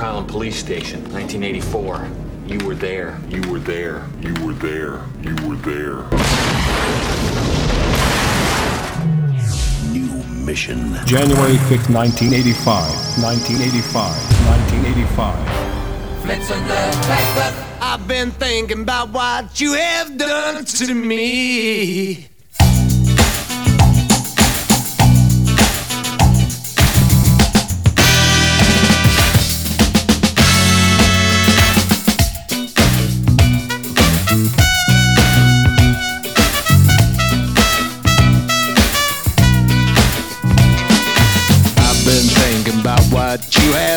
West Highland Police Station, 1984. You were there. You were there. You were there. You were there. New mission. January 5th, 1985. 1985. 1985. Flicks on the paper. I've been thinking about what you have done to me.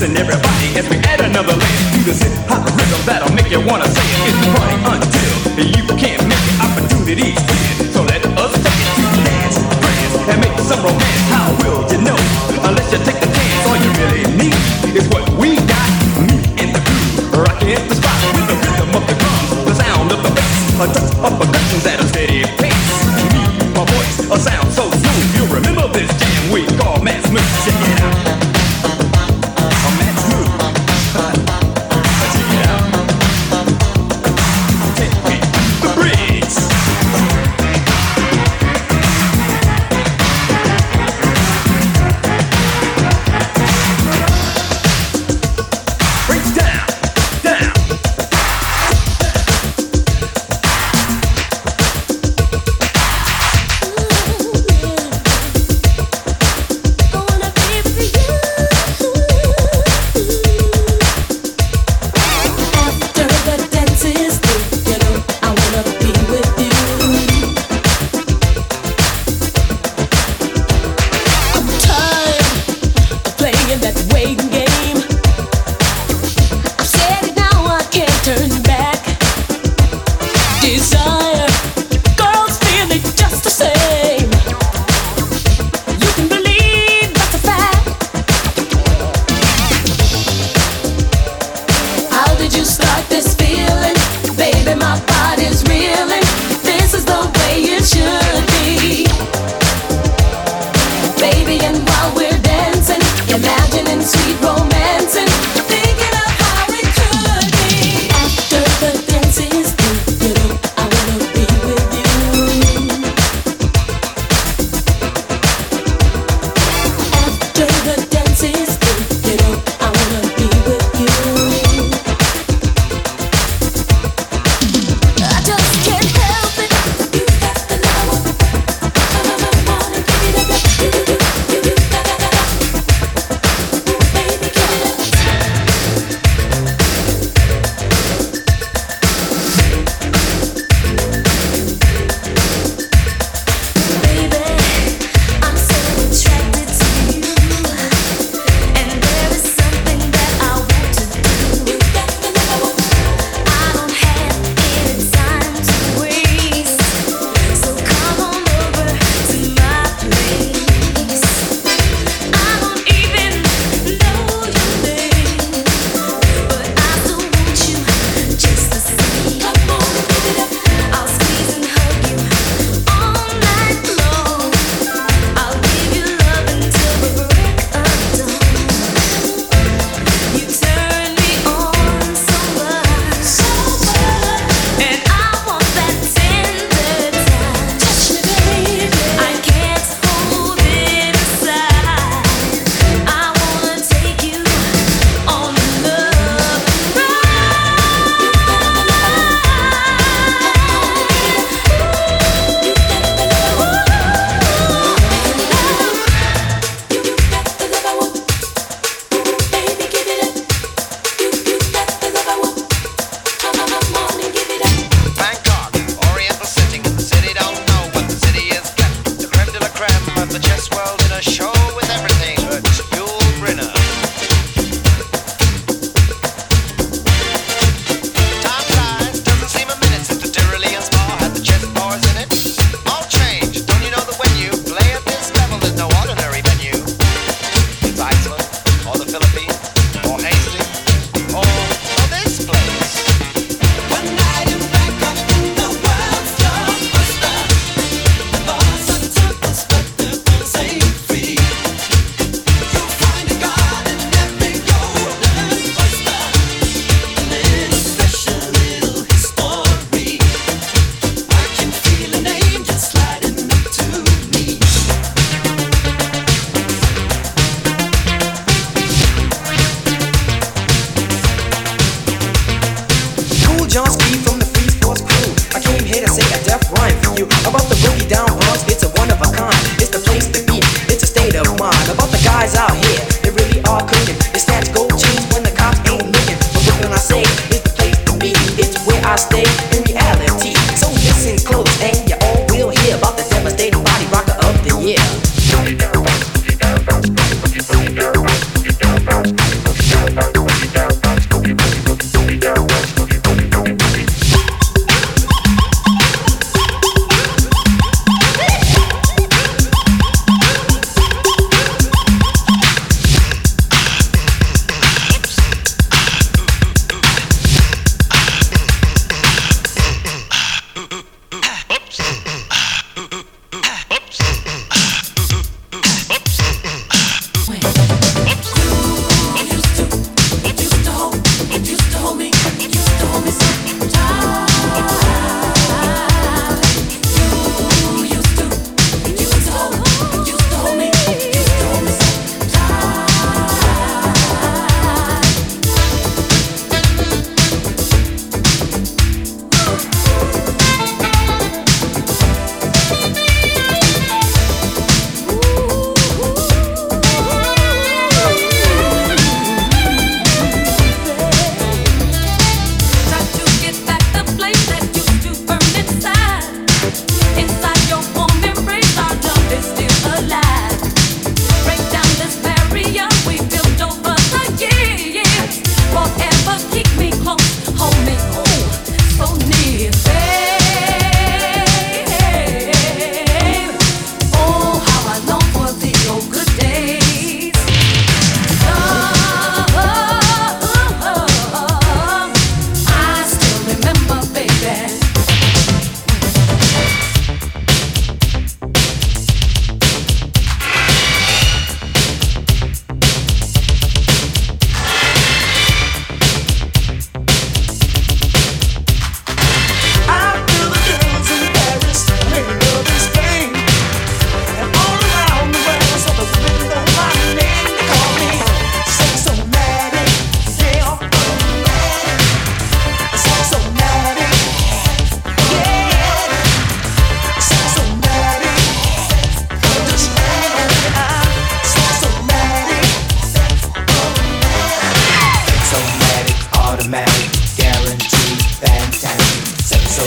listen, everybody, as we add another layer to this hip hop rhythm that'll make you wanna say it. It's the party until you can't make it. Opportunities here, so let us take it dance, dance, and make some romance. How will you know unless you take the chance? All you really need is what we got. Me and the crew, rocking the spot with the rhythm of the drums, the sound of the bass, a touch of percussions at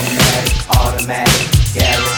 Sexomatic, automatic, guaranteed,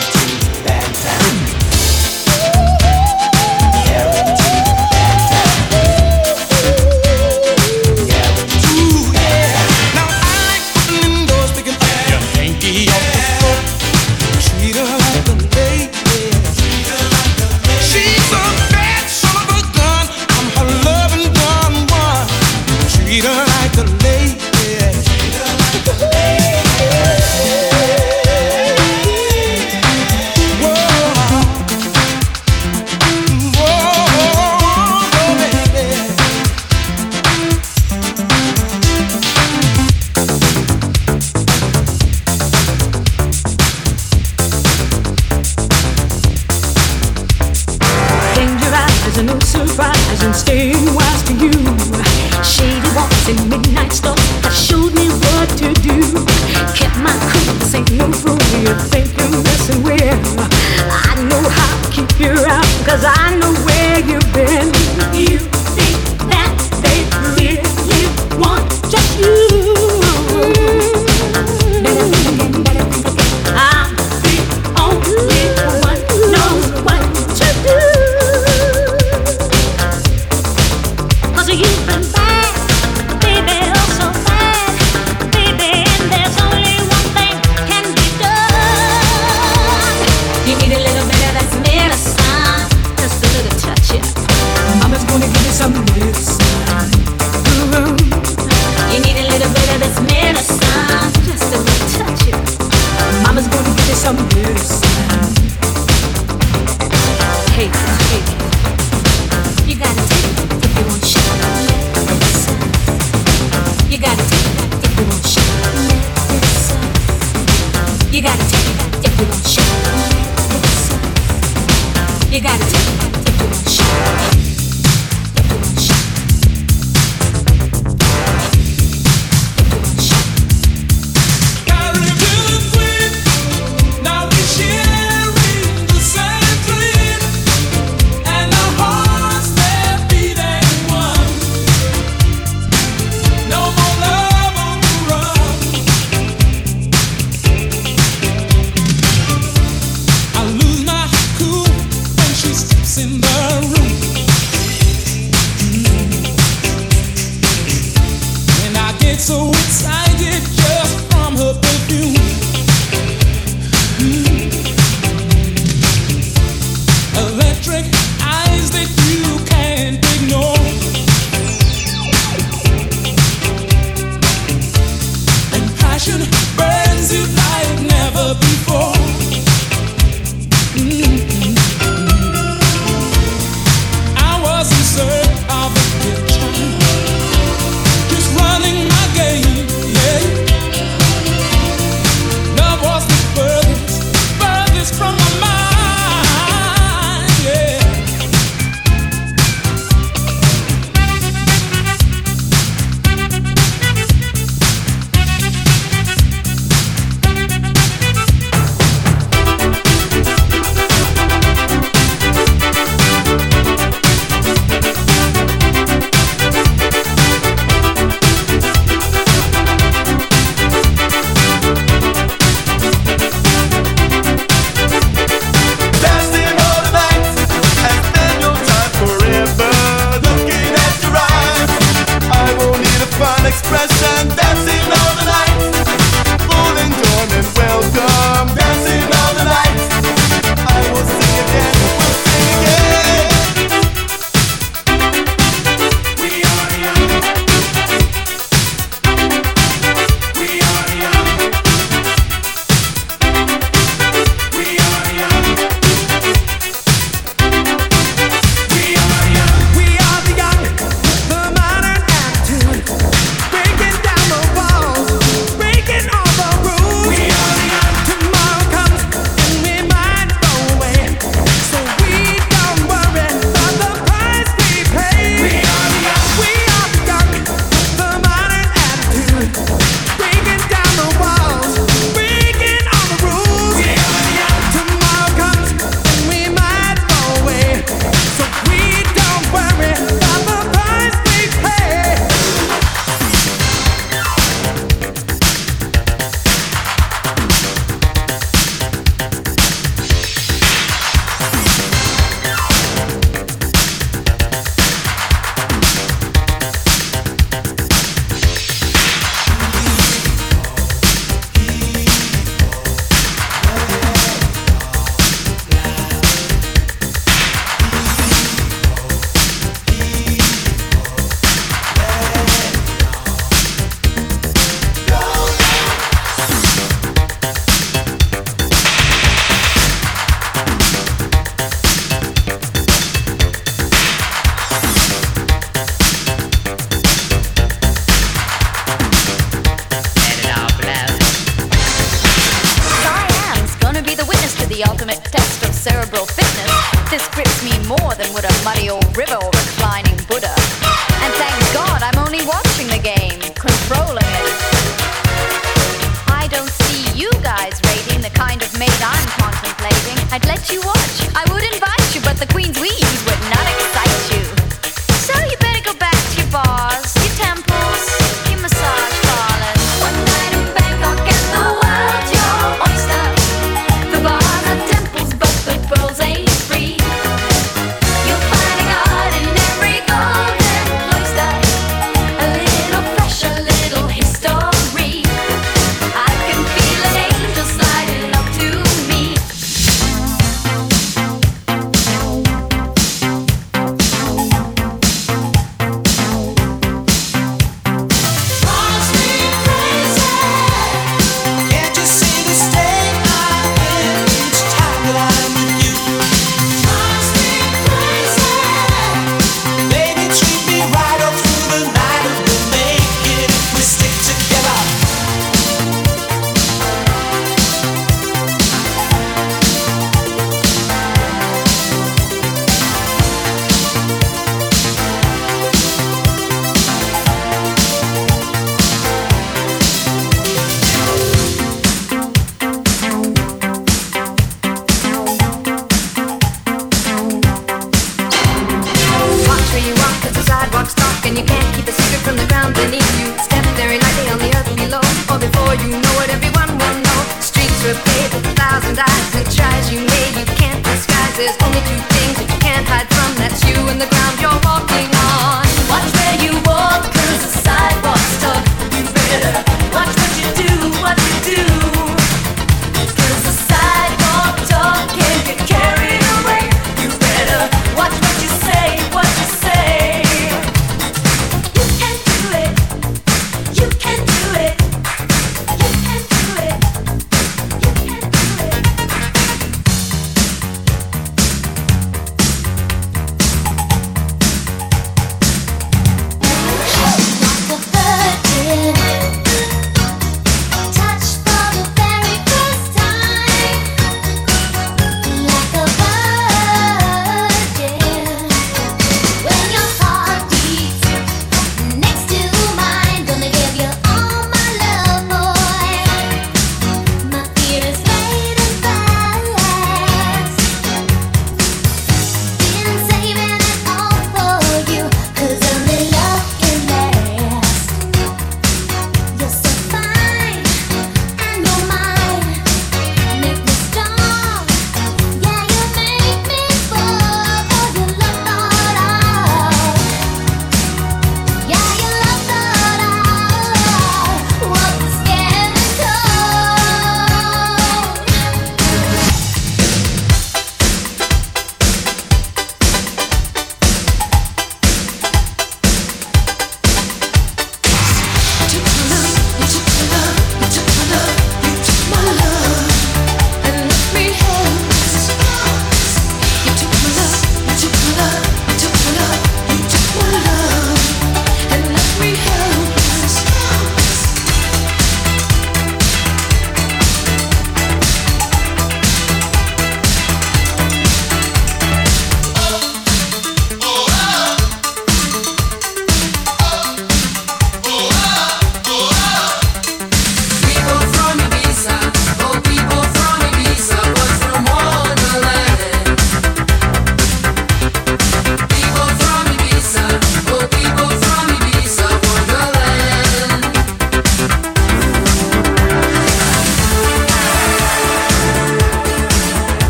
cause the sidewalk's dark and you can't keep a